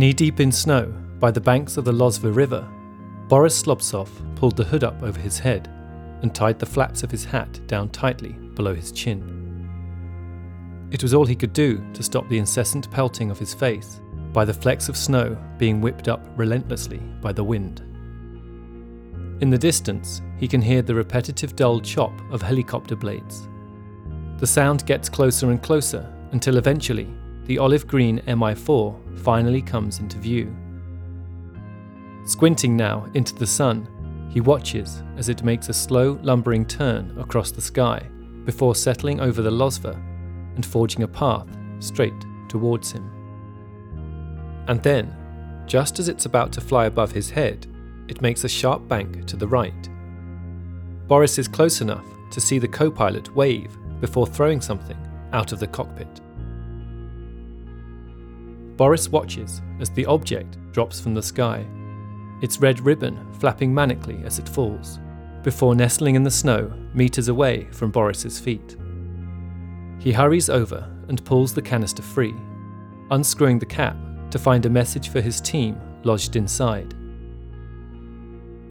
Knee deep in snow, by the banks of the Lozva River, Boris Slobtsov pulled the hood up over his head and tied the flaps of his hat down tightly below his chin. It was all he could do to stop the incessant pelting of his face by the flecks of snow being whipped up relentlessly by the wind. In the distance, he can hear the repetitive dull chop of helicopter blades. The sound gets closer and closer until eventually the olive green Mi 4 finally comes into view. Squinting now into the sun, he watches as it makes a slow, lumbering turn across the sky before settling over the Lozva and forging a path straight towards him. And then, just as it's about to fly above his head, it makes a sharp bank to the right. Boris is close enough to see the co pilot wave before throwing something out of the cockpit. Boris watches as the object drops from the sky, its red ribbon flapping manically as it falls, before nestling in the snow meters away from Boris's feet. He hurries over and pulls the canister free, unscrewing the cap to find a message for his team lodged inside.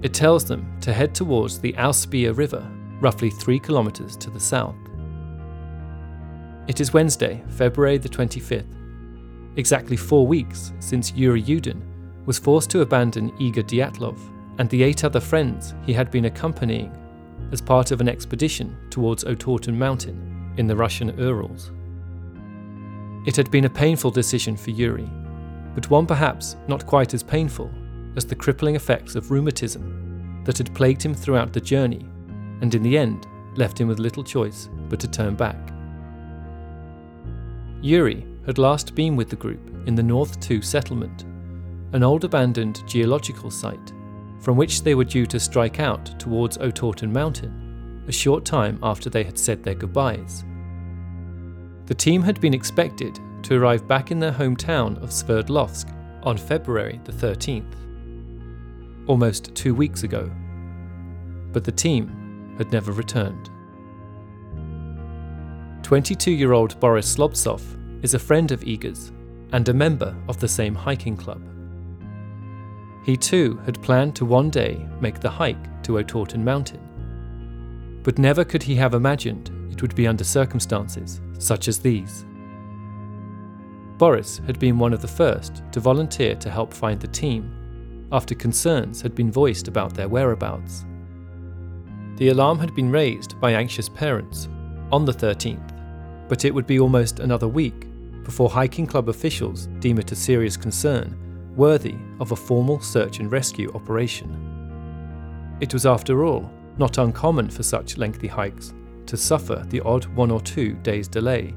It tells them to head towards the Auspia River, roughly three kilometres to the south. It is Wednesday, February the 25th, exactly four weeks since Yuri Yudin was forced to abandon Igor Dyatlov and the eight other friends he had been accompanying as part of an expedition towards Otorten Mountain in the Russian Urals. It had been a painful decision for Yuri, but one perhaps not quite as painful as the crippling effects of rheumatism that had plagued him throughout the journey and in the end left him with little choice but to turn back. Yuri had last been with the group in the North 2 settlement, an old abandoned geological site from which they were due to strike out towards Otorten Mountain a short time after they had said their goodbyes. The team had been expected to arrive back in their hometown of Sverdlovsk on February the 13th, almost two weeks ago. But the team had never returned. 22 year old Boris Slobtsov is a friend of Igor's and a member of the same hiking club. He too had planned to one day make the hike to Otorten Mountain. But never could he have imagined it would be under circumstances such as these. Boris had been one of the first to volunteer to help find the team after concerns had been voiced about their whereabouts. The alarm had been raised by anxious parents on the 13th, but it would be almost another week before hiking club officials deem it a serious concern worthy of a formal search and rescue operation. It was, after all, not uncommon for such lengthy hikes to suffer the odd one or two days' delay.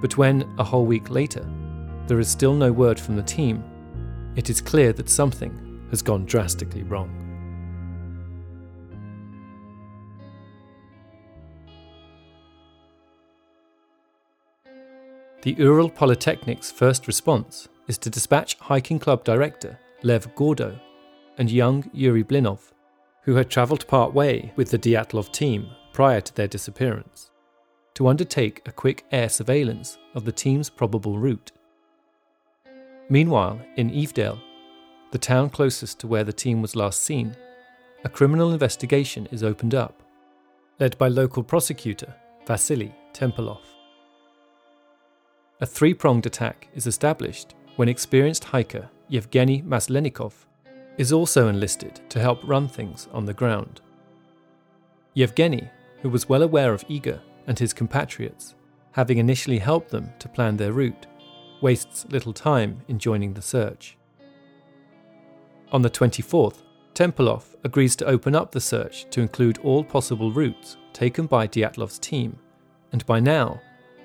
But when, a whole week later, there is still no word from the team, it is clear that something has gone drastically wrong. The Ural Polytechnic's first response is to dispatch hiking club director Lev Gordo and young Yuri Blinov, who had travelled part way with the Dyatlov team prior to their disappearance, to undertake a quick air surveillance of the team's probable route. Meanwhile, in Ivdel, the town closest to where the team was last seen, a criminal investigation is opened up, led by local prosecutor Vasily Tempelov. A three pronged attack is established when experienced hiker Yevgeny Maslenikov is also enlisted to help run things on the ground. Yevgeny who was well aware of Igor and his compatriots, having initially helped them to plan their route, wastes little time in joining the search. On the 24th, Tempelov agrees to open up the search to include all possible routes taken by Dyatlov's team, and by now,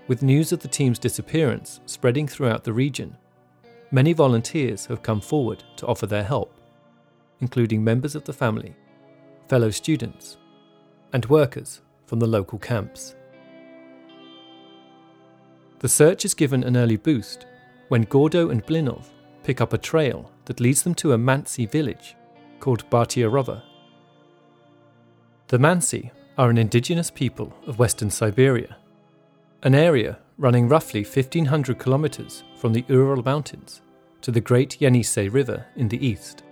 with news of the team's disappearance spreading throughout the region, many volunteers have come forward to offer their help, including members of the family, fellow students, and workers from the local camps. The search is given an early boost when Gordo and Blinov pick up a trail that leads them to a Mansi village called Bartiarova. The Mansi are an indigenous people of western Siberia, an area running roughly 1500 kilometers from the Ural Mountains to the great Yenisei River in the east.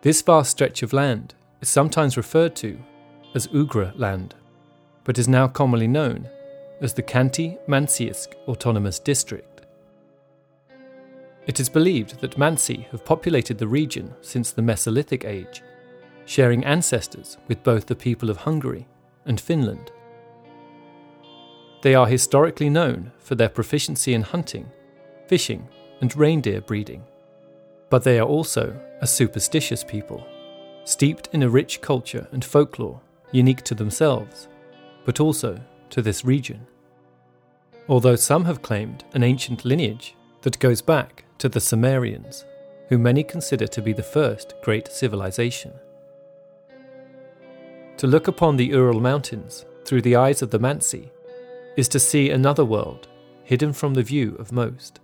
This vast stretch of land is sometimes referred to as Ugra land, but is now commonly known as the Khanty Mansiysk Autonomous District. It is believed that Mansi have populated the region since the Mesolithic age, sharing ancestors with both the people of Hungary and Finland. They are historically known for their proficiency in hunting, fishing, and reindeer breeding. But they are also a superstitious people, steeped in a rich culture and folklore unique to themselves, but also to this region. Although some have claimed an ancient lineage that goes back to the Sumerians, who many consider to be the first great civilization. To look upon the Ural Mountains through the eyes of the Mansi is to see another world hidden from the view of most.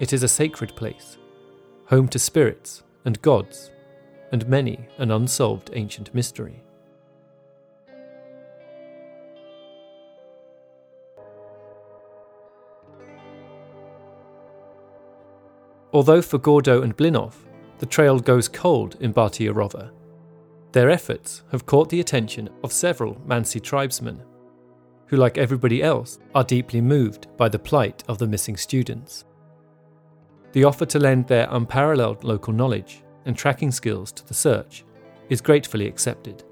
It is a sacred place, home to spirits and gods, and many an unsolved ancient mystery. Although for Gordo and Blinov, the trail goes cold in Batiarova, their efforts have caught the attention of several Mansi tribesmen, who, like everybody else, are deeply moved by the plight of the missing students. The offer to lend their unparalleled local knowledge and tracking skills to the search is gratefully accepted.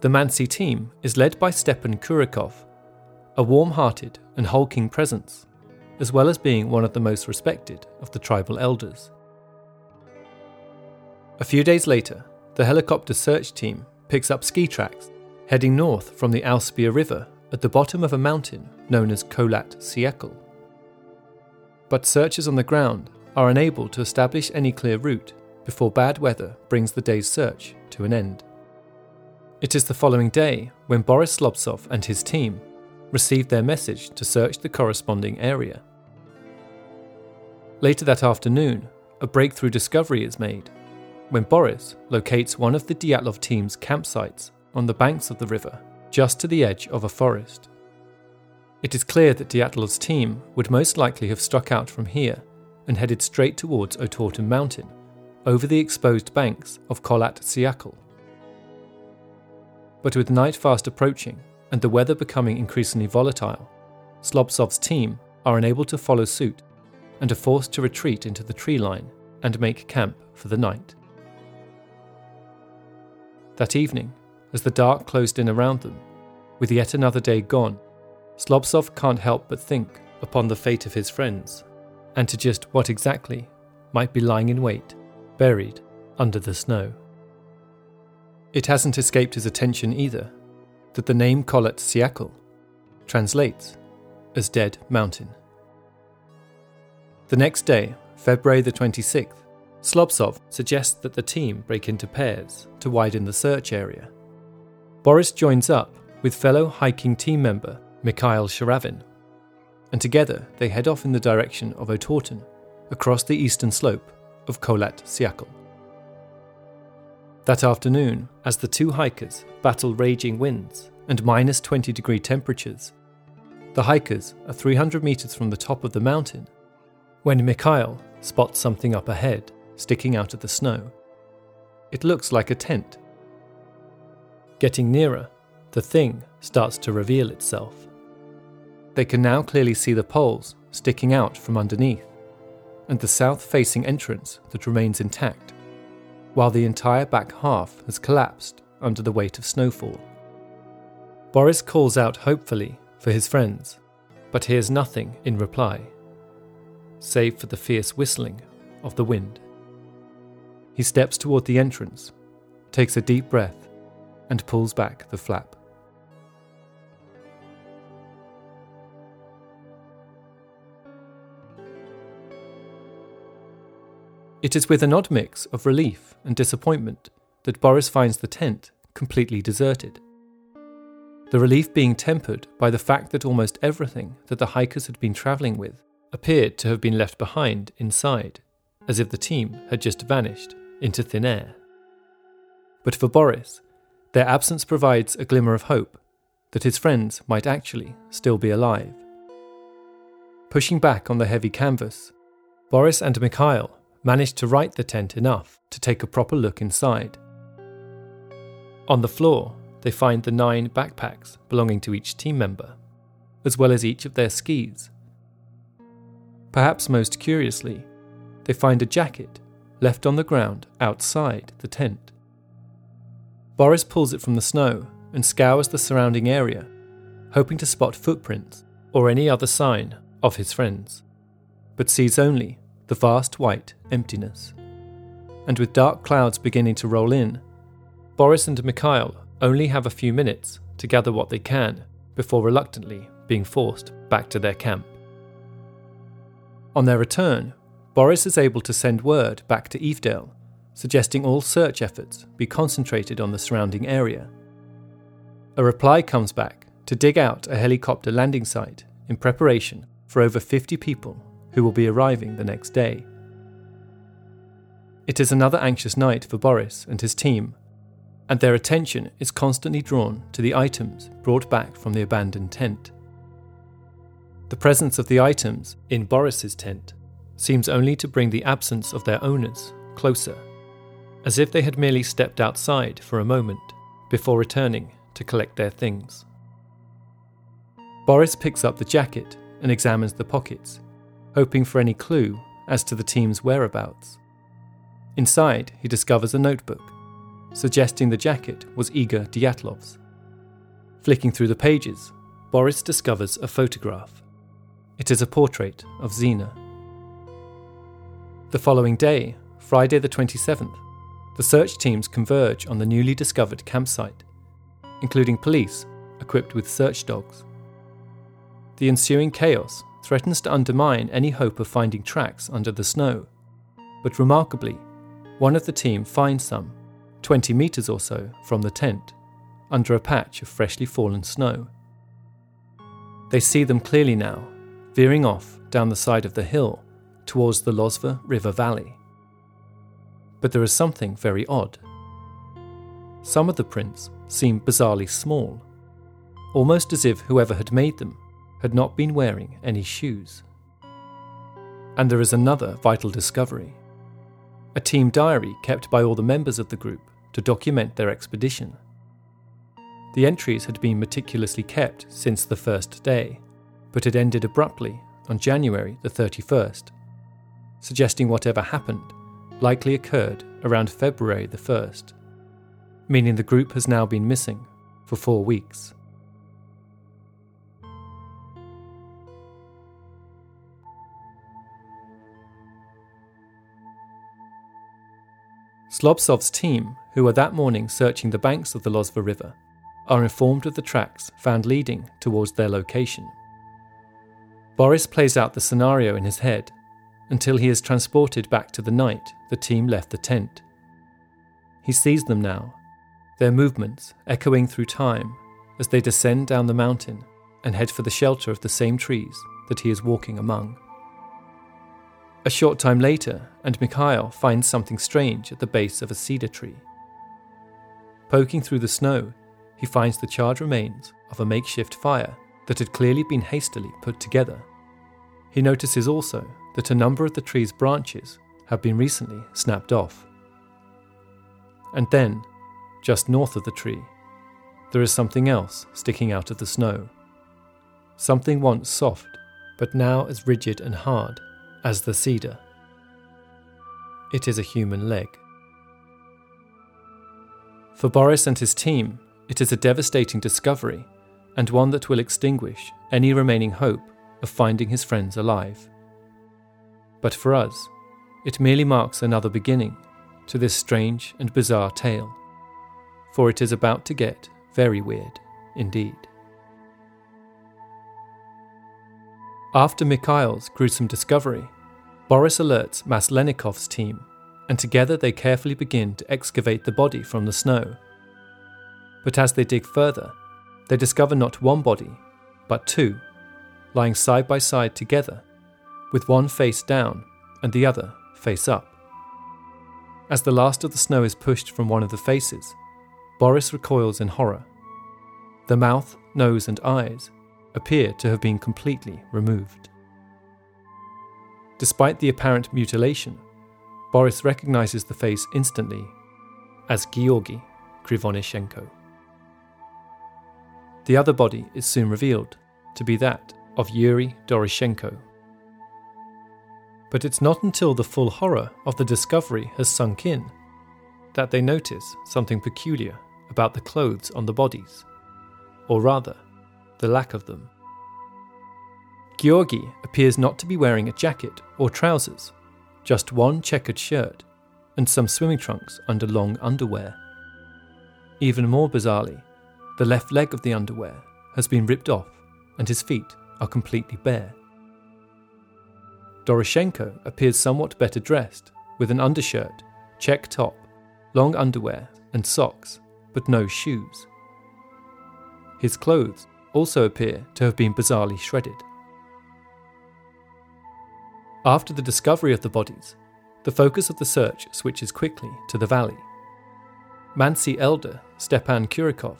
The Mansi team is led by Stepan Kurikov, a warm hearted and hulking presence, as well as being one of the most respected of the tribal elders. A few days later, the helicopter search team picks up ski tracks heading north from the Auspia River at the bottom of a mountain known as Kholat Syakhl. But searchers on the ground are unable to establish any clear route before bad weather brings the day's search to an end. It is the following day when Boris Slobtsov and his team received their message to search the corresponding area. Later that afternoon, a breakthrough discovery is made when Boris locates one of the Dyatlov team's campsites on the banks of the river, just to the edge of a forest. It is clear that Dyatlov's team would most likely have struck out from here and headed straight towards Otorten Mountain, over the exposed banks of Kholat Syakhl. But with night fast approaching and the weather becoming increasingly volatile, Slobtsov's team are unable to follow suit and are forced to retreat into the tree line and make camp for the night. That evening, as the dark closed in around them, with yet another day gone, Slobtsov can't help but think upon the fate of his friends, and to just what exactly might be lying in wait, buried under the snow. It hasn't escaped his attention either that the name Kholat Syakhl translates as Dead Mountain. The next day, February the 26th, Slobtsov suggests that the team break into pairs to widen the search area. Boris joins up with fellow hiking team member Mikhail Sharavin, and together they head off in the direction of Otorten, across the eastern slope of Kholat Syakhl. That afternoon, as the two hikers battle raging winds and minus 20 degree temperatures, the hikers are 300 metres from the top of the mountain when Mikhail spots something up ahead sticking out of the snow. It looks like a tent. Getting nearer, the thing starts to reveal itself. They can now clearly see the poles sticking out from underneath, and the south facing entrance that remains intact, while the entire back half has collapsed under the weight of snowfall. Boris calls out hopefully for his friends, but hears nothing in reply, save for the fierce whistling of the wind. He steps toward the entrance, takes a deep breath, and pulls back the flap. It is with an odd mix of relief and disappointment that Boris finds the tent completely deserted. The relief being tempered by the fact that almost everything that the hikers had been travelling with appeared to have been left behind inside, as if the team had just vanished into thin air. But for Boris, their absence provides a glimmer of hope that his friends might actually still be alive. Pushing back on the heavy canvas, Boris and Mikhail managed to right the tent enough to take a proper look inside. On the floor, they find the nine backpacks belonging to each team member, as well as each of their skis. Perhaps most curiously, they find a jacket left on the ground outside the tent. Boris pulls it from the snow and scours the surrounding area, hoping to spot footprints or any other sign of his friends, but sees only the vast white emptiness. And with dark clouds beginning to roll in, Boris and Mikhail only have a few minutes to gather what they can before reluctantly being forced back to their camp. On their return, Boris is able to send word back to Ivdel, suggesting all search efforts be concentrated on the surrounding area. A reply comes back to dig out a helicopter landing site in preparation for over 50 people who will be arriving the next day. It is another anxious night for Boris and his team, and their attention is constantly drawn to the items brought back from the abandoned tent. The presence of the items in Boris's tent seems only to bring the absence of their owners closer, as if they had merely stepped outside for a moment before returning to collect their things. Boris picks up the jacket and examines the pockets, hoping for any clue as to the team's whereabouts. Inside, he discovers a notebook, suggesting the jacket was Igor Dyatlov's. Flicking through the pages, Boris discovers a photograph. It is a portrait of Zina. The following day, Friday the 27th, the search teams converge on the newly discovered campsite, including police equipped with search dogs. The ensuing chaos threatens to undermine any hope of finding tracks under the snow, but remarkably, one of the team finds some, 20 metres or so from the tent, under a patch of freshly fallen snow. They see them clearly now, veering off down the side of the hill towards the Lozva River Valley. But there is something very odd. Some of the prints seem bizarrely small, almost as if whoever had made them had not been wearing any shoes. And there is another vital discovery a team diary kept by all the members of the group to document their expedition. The entries had been meticulously kept since the first day, but had ended abruptly on January the 31st, suggesting whatever happened likely occurred around February the 1st, meaning the group has now been missing for four weeks. Slobtsov's team, who were that morning searching the banks of the Lozva River, are informed of the tracks found leading towards their location. Boris plays out the scenario in his head until he is transported back to the night the team left the tent. He sees them now, their movements echoing through time as they descend down the mountain and head for the shelter of the same trees that he is walking among. A short time later, and Mikhail finds something strange at the base of a cedar tree. Poking through the snow, he finds the charred remains of a makeshift fire that had clearly been hastily put together. He notices also that a number of the tree's branches have been recently snapped off. And then, just north of the tree, there is something else sticking out of the snow. Something once soft, but now as rigid and hard as the cedar. It is a human leg. For Boris and his team, it is a devastating discovery and one that will extinguish any remaining hope of finding his friends alive. But for us, it merely marks another beginning to this strange and bizarre tale, for it is about to get very weird indeed. After Mikhail's gruesome discovery, Boris alerts Maslenikov's team, and together they carefully begin to excavate the body from the snow. But as they dig further, they discover not one body, but two, lying side by side together with one face down and the other face up. As the last of the snow is pushed from one of the faces, Boris recoils in horror. The mouth, nose, and eyes appear to have been completely removed. despite the apparent mutilation, Boris recognizes the face instantly as Georgy Krivonishenko. The other body is soon revealed to be that of Yuri Doroshenko. But it's not until the full horror of the discovery has sunk in that they notice something peculiar about the clothes on the bodies, or rather, the lack of them. Georgy appears not to be wearing a jacket or trousers, just one checkered shirt and some swimming trunks under long underwear. Even more bizarrely, the left leg of the underwear has been ripped off and his feet are completely bare. Doroshenko appears somewhat better dressed, with an undershirt, check top, long underwear, and socks, but no shoes. His clothes also appear to have been bizarrely shredded. After the discovery of the bodies, the focus of the search switches quickly to the valley. Mansi elder Stepan Kurikov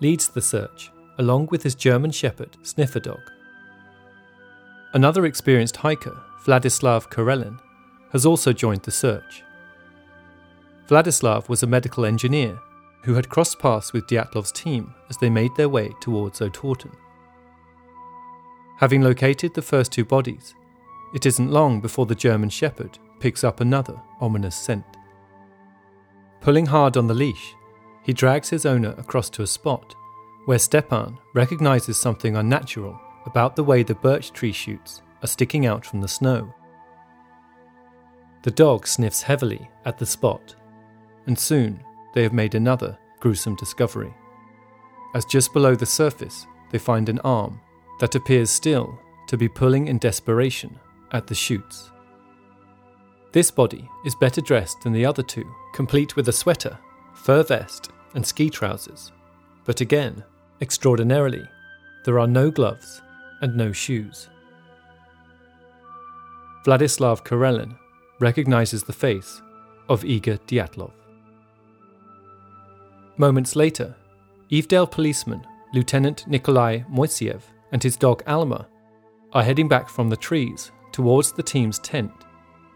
leads the search along with his German Shepherd Sniffer Dog. Another experienced hiker, Vladislav Karelin, has also joined the search. Vladislav was a medical engineer who had crossed paths with Dyatlov's team as they made their way towards Otorten. Having located the first two bodies, it isn't long before the German Shepherd picks up another ominous scent. Pulling hard on the leash, he drags his owner across to a spot where Stepan recognizes something unnatural about the way the birch tree shoots are sticking out from the snow. The dog sniffs heavily at the spot, and soon they have made another gruesome discovery. As just below the surface, they find an arm that appears still to be pulling in desperation at the shoots. This body is better dressed than the other two, complete with a sweater, fur vest, and ski trousers. But again, extraordinarily, there are no gloves and no shoes. Vladislav Karelin recognizes the face of Igor Dyatlov. Moments later, Ivdel policeman Lieutenant Nikolai Moiseev and his dog Alma are heading back from the trees towards the team's tent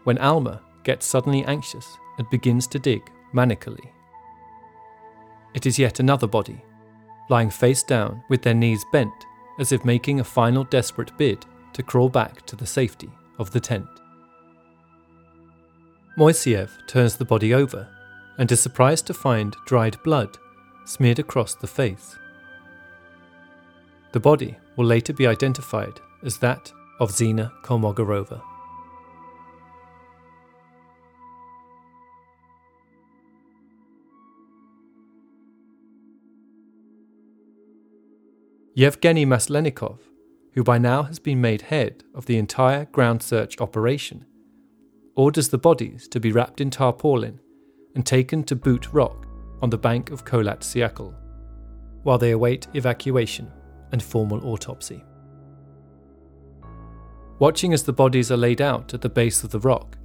when Alma gets suddenly anxious and begins to dig manically. It is yet another body, lying face down with their knees bent as if making a final desperate bid to crawl back to the safety of the tent. Moiseev turns the body over and is surprised to find dried blood smeared across the face. The body will later be identified as that of Zina Kolmogorova. Yevgeny Maslenikov, who by now has been made head of the entire ground search operation, orders the bodies to be wrapped in tarpaulin and taken to Boot Rock on the bank of Kholat Syakhl, while they await evacuation and formal autopsy. Watching as the bodies are laid out at the base of the rock,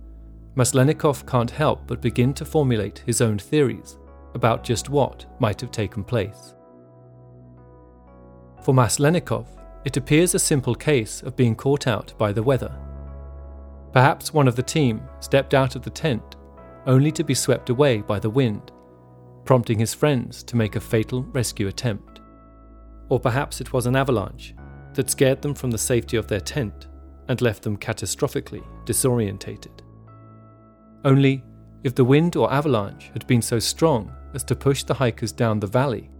Maslenikov can't help but begin to formulate his own theories about just what might have taken place. For Maslenikov, it appears a simple case of being caught out by the weather. Perhaps one of the team stepped out of the tent only to be swept away by the wind, prompting his friends to make a fatal rescue attempt. Or perhaps it was an avalanche that scared them from the safety of their tent and left them catastrophically disorientated. Only, if the wind or avalanche had been so strong as to push the hikers down the valley,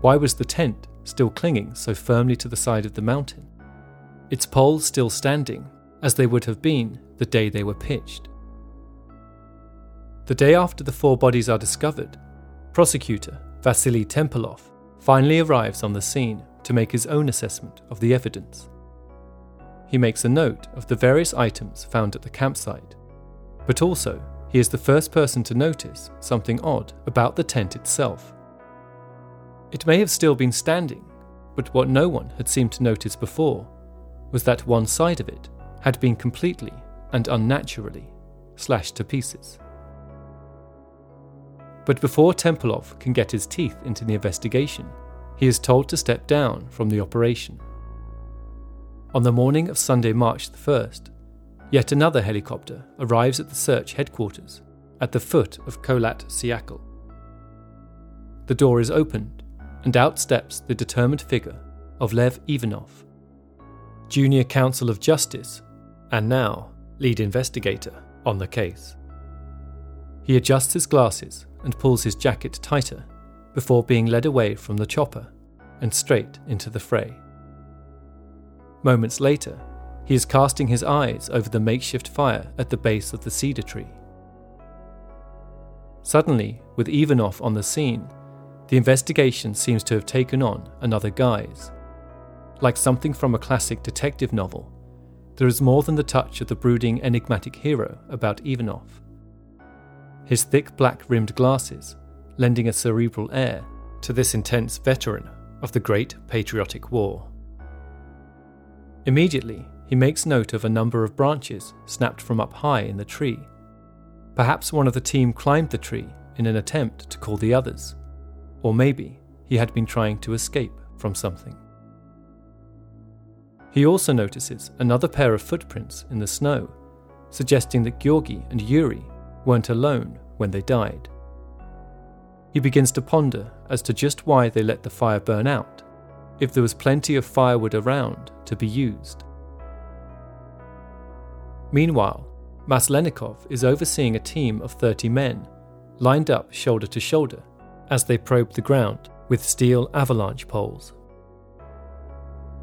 why was the tent still clinging so firmly to the side of the mountain, its poles still standing as they would have been the day they were pitched. The day after the four bodies are discovered, prosecutor Vasily Tempelov finally arrives on the scene to make his own assessment of the evidence. He makes a note of the various items found at the campsite, but also he is the first person to notice something odd about the tent itself. It may have still been standing, but what no one had seemed to notice before was that one side of it had been completely and unnaturally slashed to pieces. But before Tempelov can get his teeth into the investigation, he is told to step down from the operation. On the morning of Sunday, March the 1st, yet another helicopter arrives at the search headquarters at the foot of Kholat Syakhl. The door is opened, and out steps the determined figure of Lev Ivanov, junior counsel of justice, and now lead investigator on the case. He adjusts his glasses and pulls his jacket tighter before being led away from the chopper and straight into the fray. Moments later, he is casting his eyes over the makeshift fire at the base of the cedar tree. Suddenly, with Ivanov on the scene, the investigation seems to have taken on another guise. Like something from a classic detective novel, there is more than the touch of the brooding, enigmatic hero about Ivanov. His thick black rimmed glasses lending a cerebral air to this intense veteran of the Great Patriotic War. Immediately, he makes note of a number of branches snapped from up high in the tree. Perhaps one of the team climbed the tree in an attempt to call the others, or maybe he had been trying to escape from something. He also notices another pair of footprints in the snow, suggesting that Georgi and Yuri weren't alone when they died. He begins to ponder as to just why they let the fire burn out, if there was plenty of firewood around to be used. Meanwhile, Maslenikov is overseeing a team of 30 men, lined up shoulder to shoulder, as they probe the ground with steel avalanche poles.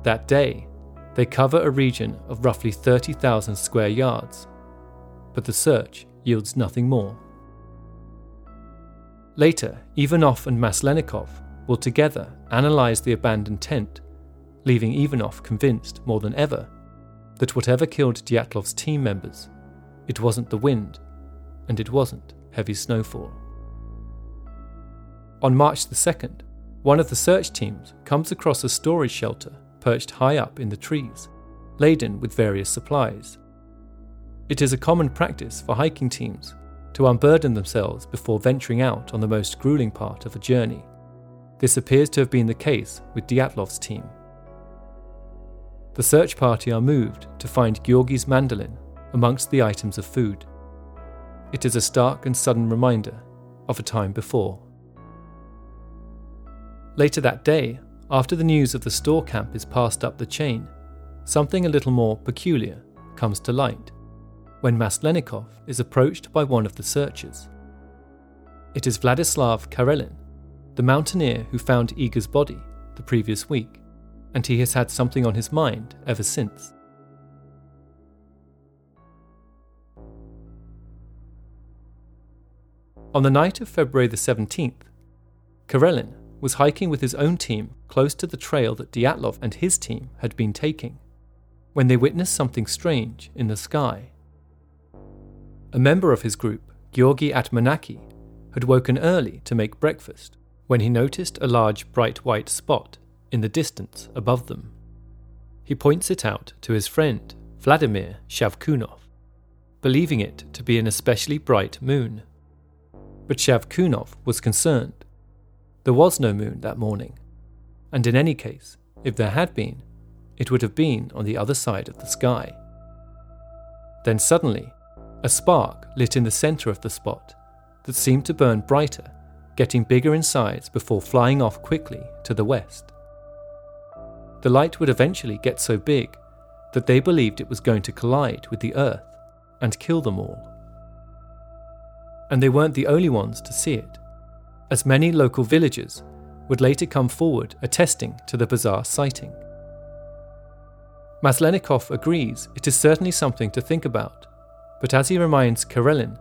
That day, they cover a region of roughly 30,000 square yards, but the search yields nothing more. Later, Ivanov and Maslenikov will together analyze the abandoned tent, leaving Ivanov convinced more than ever that whatever killed Dyatlov's team members, it wasn't the wind, and it wasn't heavy snowfall. On March the 2nd, one of the search teams comes across a storage shelter perched high up in the trees, laden with various supplies. It is a common practice for hiking teams to unburden themselves before venturing out on the most grueling part of a journey. This appears to have been the case with Dyatlov's team. The search party are moved to find Georgi's mandolin amongst the items of food. It is a stark and sudden reminder of a time before. Later that day, after the news of the store camp is passed up the chain, something a little more peculiar comes to light when Maslenikov is approached by one of the searchers. It is Vladislav Karelin, the mountaineer who found Igor's body the previous week, and he has had something on his mind ever since. On the night of February the 17th, Karelin was hiking with his own team close to the trail that Dyatlov and his team had been taking when they witnessed something strange in the sky. A member of his group, Georgi Atmanaki, had woken early to make breakfast when he noticed a large bright white spot in the distance above them. He points it out to his friend, Vladimir Shavkunov, believing it to be an especially bright moon. But Shavkunov was concerned. There was no moon that morning, and in any case, if there had been, it would have been on the other side of the sky. Then suddenly, a spark lit in the centre of the spot that seemed to burn brighter, getting bigger in size before flying off quickly to the west. The light would eventually get so big that they believed it was going to collide with the Earth and kill them all. And they weren't the only ones to see it, as many local villagers would later come forward attesting to the bizarre sighting. Maslenikov agrees it is certainly something to think about but as he reminds Karelin,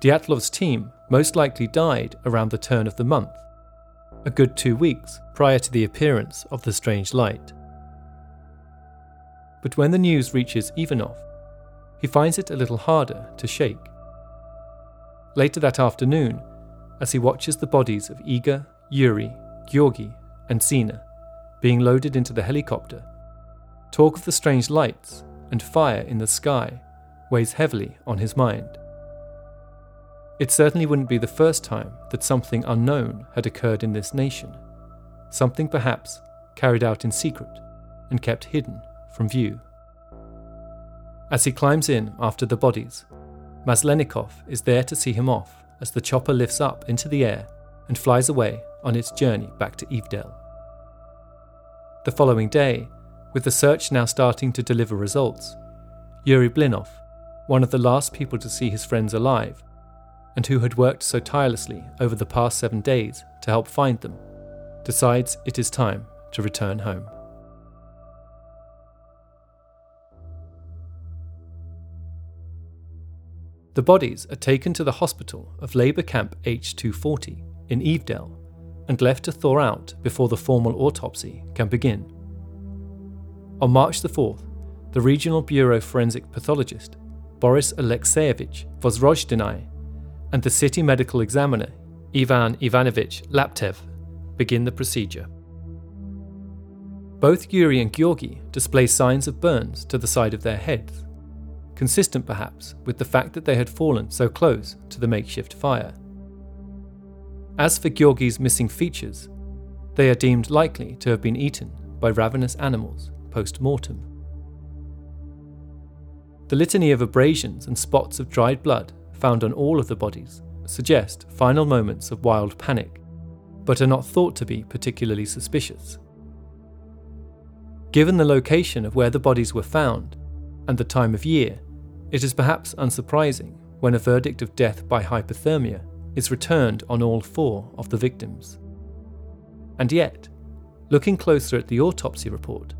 Dyatlov's team most likely died around the turn of the month, a good two weeks prior to the appearance of the strange light. But when the news reaches Ivanov, he finds it a little harder to shake. Later that afternoon, as he watches the bodies of Igor, Yuri, Georgi, and Zina being loaded into the helicopter, talk of the strange lights and fire in the sky weighs heavily on his mind. It certainly wouldn't be the first time that something unknown had occurred in this nation, something perhaps carried out in secret and kept hidden from view. As he climbs in after the bodies, Maslenikov is there to see him off as the chopper lifts up into the air and flies away on its journey back to Ivdel. The following day, with the search now starting to deliver results, Yuri Blinov, one of the last people to see his friends alive, and who had worked so tirelessly over the past seven days to help find them, decides it is time to return home. The bodies are taken to the hospital of Labour Camp H240 in Ivdel and left to thaw out before the formal autopsy can begin. On March the 4th, the Regional Bureau forensic pathologist Boris Alexeyevich Vozrozhdeny and the city medical examiner Ivan Ivanovich Laptev begin the procedure. Both Yuri and Georgi display signs of burns to the side of their heads, consistent perhaps with the fact that they had fallen so close to the makeshift fire. As for Georgi's missing features, they are deemed likely to have been eaten by ravenous animals post mortem. The litany of abrasions and spots of dried blood found on all of the bodies suggest final moments of wild panic, but are not thought to be particularly suspicious. Given the location of where the bodies were found and the time of year, it is perhaps unsurprising when a verdict of death by hypothermia is returned on all four of the victims. And yet, looking closer at the autopsy report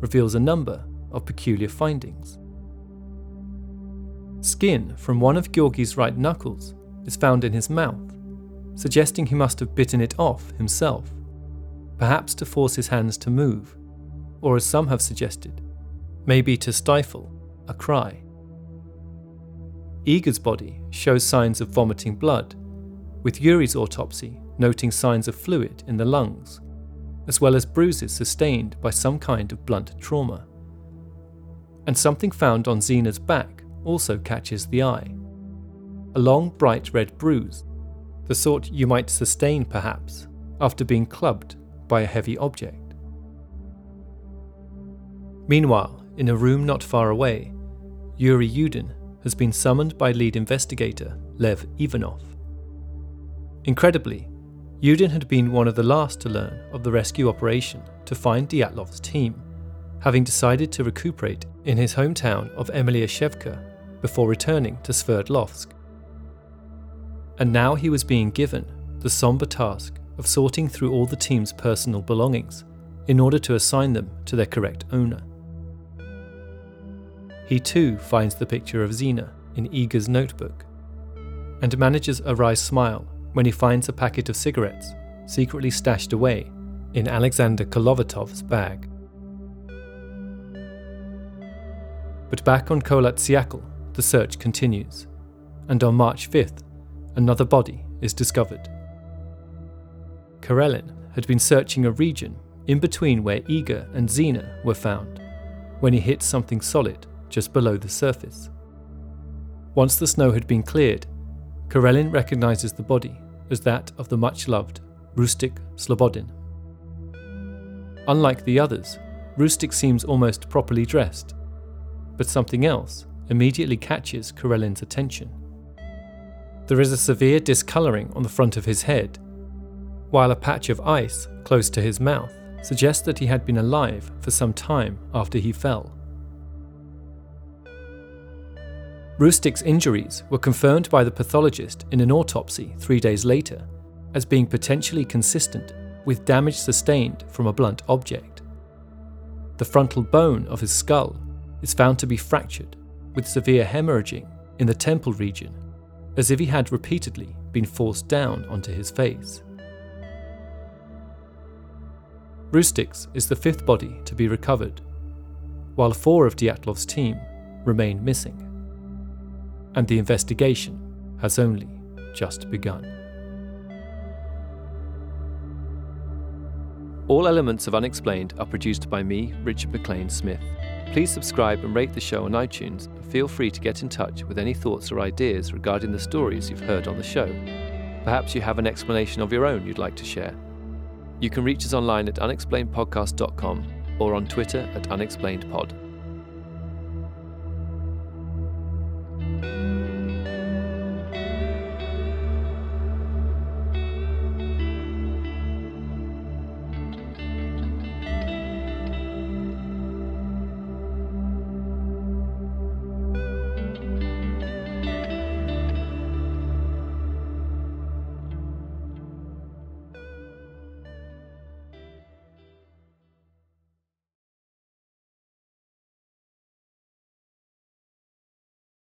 reveals a number of peculiar findings. Skin from one of Georgi's right knuckles is found in his mouth, suggesting he must have bitten it off himself, perhaps to force his hands to move, or as some have suggested, maybe to stifle a cry. Igor's body shows signs of vomiting blood, with Yuri's autopsy noting signs of fluid in the lungs, as well as bruises sustained by some kind of blunt trauma. And something found on Zina's back also catches the eye. A long, bright red bruise, the sort you might sustain perhaps after being clubbed by a heavy object. Meanwhile, in a room not far away, Yuri Yudin has been summoned by lead investigator Lev Ivanov. Incredibly, Yudin had been one of the last to learn of the rescue operation to find Dyatlov's team, having decided to recuperate in his hometown of Emilyashevka before returning to Sverdlovsk. And now he was being given the somber task of sorting through all the team's personal belongings in order to assign them to their correct owner. He too finds the picture of Zina in Igor's notebook and manages a wry smile when he finds a packet of cigarettes secretly stashed away in Alexander Kolovatov's bag. But back on Kholat the search continues, and on March 5th, another body is discovered. Karelin had been searching a region in between where Igor and Zina were found when he hit something solid just below the surface. Once the snow had been cleared, Karelin recognizes the body as that of the much loved Rustik Slobodin. Unlike the others, Rustik seems almost properly dressed, but something else immediately catches Karelin's attention. There is a severe discolouring on the front of his head, while a patch of ice close to his mouth suggests that he had been alive for some time after he fell. Rustik's injuries were confirmed by the pathologist in an autopsy three days later as being potentially consistent with damage sustained from a blunt object. The frontal bone of his skull is found to be fractured with severe hemorrhaging in the temple region, as if he had repeatedly been forced down onto his face. Rustik's is the fifth body to be recovered, while four of Dyatlov's team remain missing. And the investigation has only just begun. All elements of Unexplained are produced by me, Richard MacLean Smith. Please subscribe and rate the show on iTunes and feel free to get in touch with any thoughts or ideas regarding the stories you've heard on the show. Perhaps you have an explanation of your own you'd like to share. You can reach us online at unexplainedpodcast.com or on Twitter at unexplainedpod.